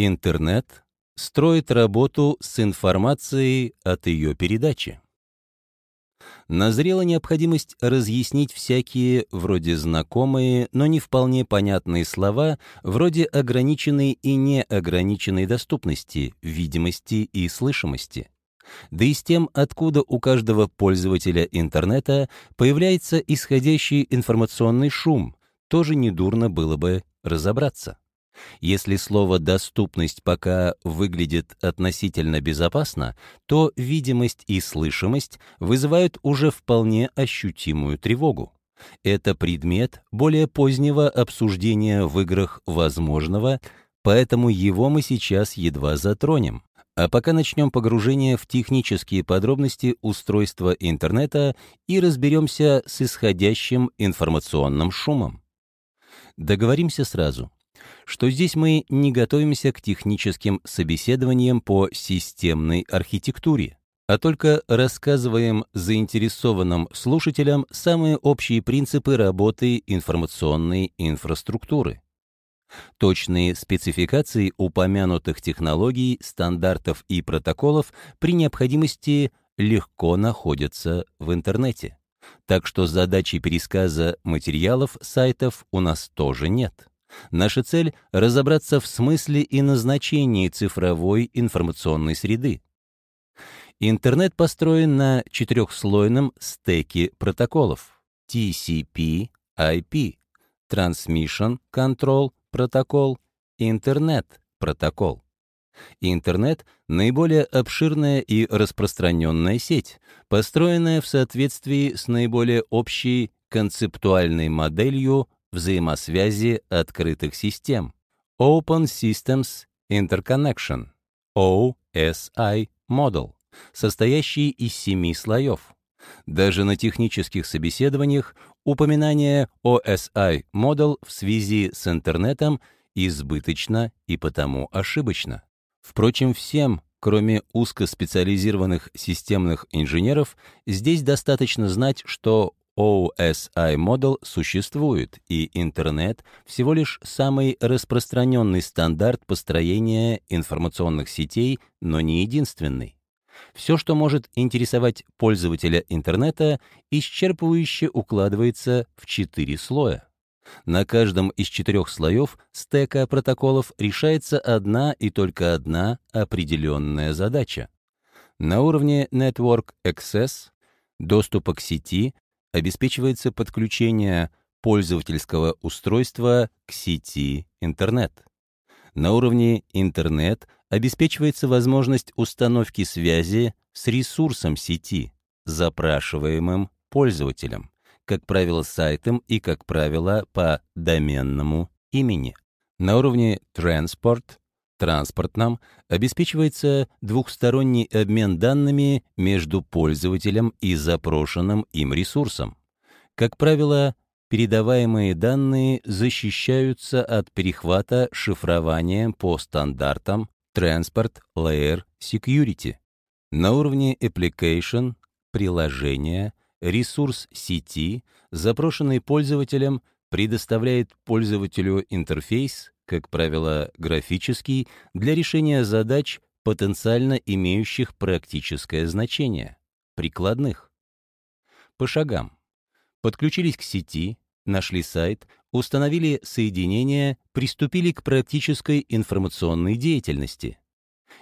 Интернет строит работу с информацией от ее передачи. Назрела необходимость разъяснить всякие, вроде знакомые, но не вполне понятные слова, вроде ограниченной и неограниченной доступности, видимости и слышимости. Да и с тем, откуда у каждого пользователя интернета появляется исходящий информационный шум, тоже недурно было бы разобраться. Если слово «доступность» пока выглядит относительно безопасно, то видимость и слышимость вызывают уже вполне ощутимую тревогу. Это предмет более позднего обсуждения в играх возможного, поэтому его мы сейчас едва затронем. А пока начнем погружение в технические подробности устройства интернета и разберемся с исходящим информационным шумом. Договоримся сразу, что здесь мы не готовимся к техническим собеседованиям по системной архитектуре, а только рассказываем заинтересованным слушателям самые общие принципы работы информационной инфраструктуры. Точные спецификации упомянутых технологий, стандартов и протоколов при необходимости легко находятся в интернете. Так что задачи пересказа материалов сайтов у нас тоже нет. Наша цель — разобраться в смысле и назначении цифровой информационной среды. Интернет построен на четырехслойном стеке протоколов TCP, IP, Transmission Control Protocol, Internet протокол. Интернет — наиболее обширная и распространенная сеть, построенная в соответствии с наиболее общей концептуальной моделью взаимосвязи открытых систем Open Systems Interconnection, OSI Model, состоящий из семи слоев. Даже на технических собеседованиях упоминание OSI Model в связи с интернетом избыточно и потому ошибочно. Впрочем, всем, кроме узкоспециализированных системных инженеров, здесь достаточно знать, что OSI Model существует, и интернет всего лишь самый распространенный стандарт построения информационных сетей, но не единственный. Все, что может интересовать пользователя интернета, исчерпывающе укладывается в четыре слоя. На каждом из четырех слоев стека протоколов решается одна и только одна определенная задача. На уровне Network Access, доступа к сети, обеспечивается подключение пользовательского устройства к сети интернет. На уровне интернет обеспечивается возможность установки связи с ресурсом сети, запрашиваемым пользователем как правило, сайтом и, как правило, по доменному имени. На уровне Transport, транспортном, обеспечивается двухсторонний обмен данными между пользователем и запрошенным им ресурсом. Как правило, передаваемые данные защищаются от перехвата шифрованием по стандартам Transport Layer Security. На уровне Application, приложения, ресурс сети, запрошенный пользователем, предоставляет пользователю интерфейс, как правило, графический, для решения задач, потенциально имеющих практическое значение, прикладных. По шагам. Подключились к сети, нашли сайт, установили соединение, приступили к практической информационной деятельности.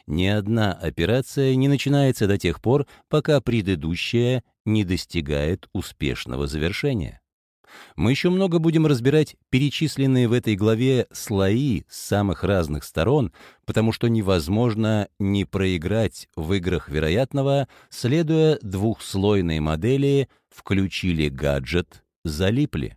Ни одна операция не начинается до тех пор, пока предыдущая не достигает успешного завершения. Мы еще много будем разбирать перечисленные в этой главе слои с самых разных сторон, потому что невозможно не проиграть в играх вероятного, следуя двухслойной модели «включили гаджет, залипли».